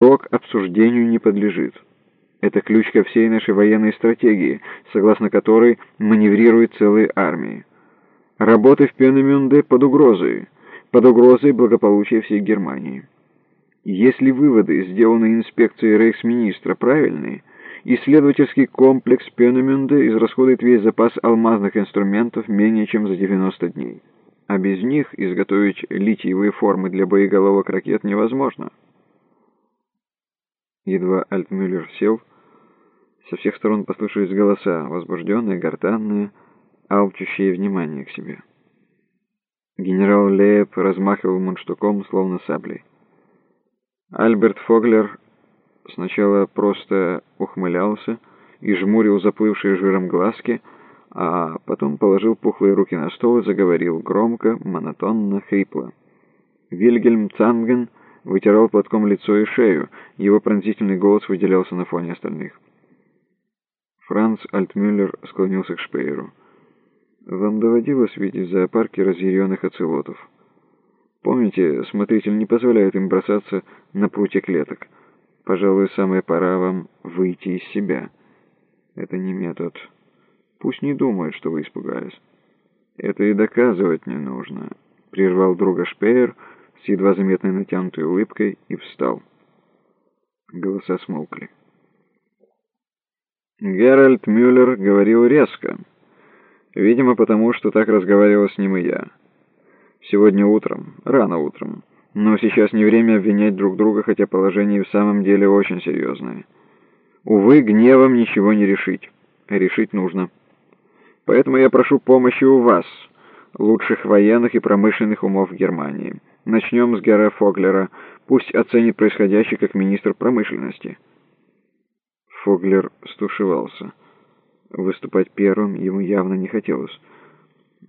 Срок обсуждению не подлежит. Это ключ ко всей нашей военной стратегии, согласно которой маневрируют целые армии. Работы в Пенемюнде под угрозой, под угрозой благополучия всей Германии. Если выводы, сделанные инспекцией рейхсминистра, правильные, исследовательский комплекс Пенемюнде израсходует весь запас алмазных инструментов менее чем за 90 дней. А без них изготовить литиевые формы для боеголовок ракет невозможно. Едва Альтмюллер сел, со всех сторон послышались голоса, возбужденные, гортанные, алчущие внимание к себе. Генерал Лейб размахивал мундштуком, словно саблей. Альберт Фоглер сначала просто ухмылялся и жмурил заплывшие жиром глазки, а потом положил пухлые руки на стол и заговорил громко, монотонно, хрипло. Вильгельм Цанген вытирал платком лицо и шею, его пронзительный голос выделялся на фоне остальных. Франц Альтмюллер склонился к Шпееру. «Вам доводилось видеть в зоопарке разъяренных оцелотов? Помните, смотритель не позволяет им бросаться на прутья клеток. Пожалуй, самая пора вам выйти из себя. Это не метод. Пусть не думают, что вы испугались. Это и доказывать не нужно», — прервал друга Шпеер, — с едва заметной натянутой улыбкой и встал. Голоса смолкли. Геральт Мюллер говорил резко. Видимо, потому что так разговаривал с ним и я. Сегодня утром, рано утром. Но сейчас не время обвинять друг друга, хотя положение в самом деле очень серьезное. Увы, гневом ничего не решить. решить нужно. Поэтому я прошу помощи у вас, лучших военных и промышленных умов Германии. Начнем с Гера Фоглера. Пусть оценит происходящее как министр промышленности. Фоглер стушевался. Выступать первым ему явно не хотелось.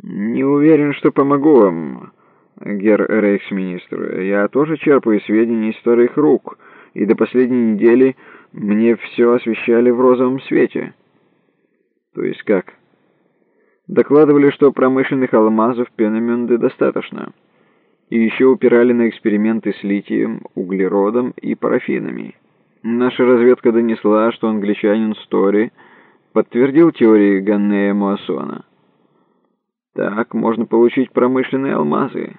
«Не уверен, что помогу вам, гер рейхсминистр. Я тоже черпаю сведения из старых рук, и до последней недели мне все освещали в розовом свете». «То есть как?» «Докладывали, что промышленных алмазов Пенемюнде достаточно» и еще упирали на эксперименты с литием, углеродом и парафинами. Наша разведка донесла, что англичанин Стори подтвердил теории Ганнея Муассона. Так можно получить промышленные алмазы.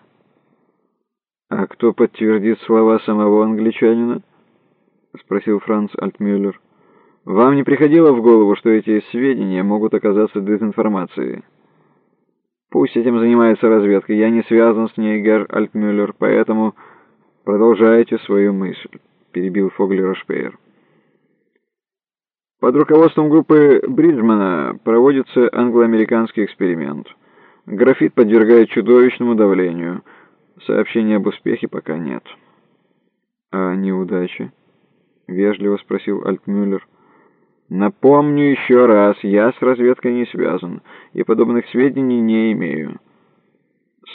«А кто подтвердит слова самого англичанина?» — спросил Франц Альтмюллер. «Вам не приходило в голову, что эти сведения могут оказаться дезинформацией?» Пусть этим занимается разведка. Я не связан с ней, Герр Альтмюллер, поэтому продолжайте свою мысль», — перебил Фоглера Шпеер. Под руководством группы Бриджмана проводится англо-американский эксперимент. Графит подвергает чудовищному давлению. Сообщения об успехе пока нет. «А неудачи?» — вежливо спросил Альтмюллер. Напомню еще раз, я с разведкой не связан и подобных сведений не имею.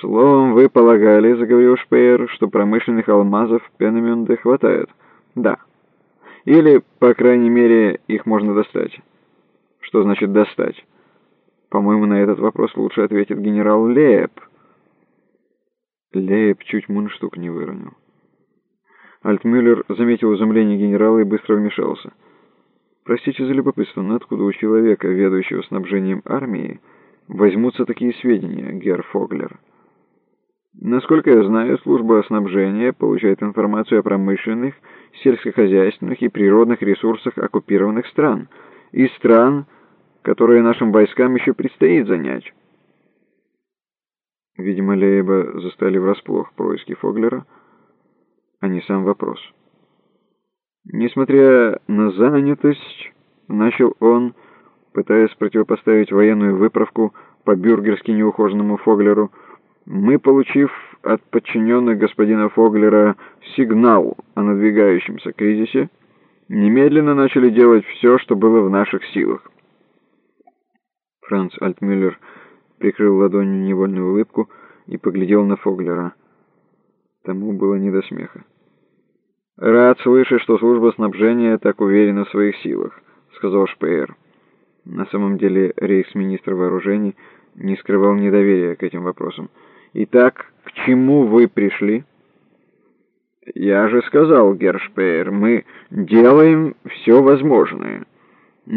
Словом, вы полагали, заговорил Шпеер, что промышленных алмазов в Пенемюнде хватает? Да. Или, по крайней мере, их можно достать. Что значит достать? По-моему, на этот вопрос лучше ответит генерал Лейб. Лейб чуть мундштук не выронил. Альтмюллер заметил изумление генерала и быстро вмешался. Простите за любопытство, но откуда у человека, ведущего снабжением армии, возьмутся такие сведения, Герр Фоглер? Насколько я знаю, служба снабжения получает информацию о промышленных, сельскохозяйственных и природных ресурсах оккупированных стран и стран, которые нашим войскам еще предстоит занять. Видимо, Лейба застали врасплох происки Фоглера, а не сам вопрос. Несмотря на занятость, начал он, пытаясь противопоставить военную выправку по-бюргерски неухоженному Фоглеру, мы, получив от подчиненных господина Фоглера сигнал о надвигающемся кризисе, немедленно начали делать все, что было в наших силах. Франц Альтмюллер прикрыл ладонью невольную улыбку и поглядел на Фоглера. Тому было не до смеха. «Рад слышать, что служба снабжения так уверена в своих силах», — сказал Шпеер. На самом деле рейхсминистр вооружений не скрывал недоверия к этим вопросам. «Итак, к чему вы пришли?» «Я же сказал, Гершпеер, мы делаем все возможное».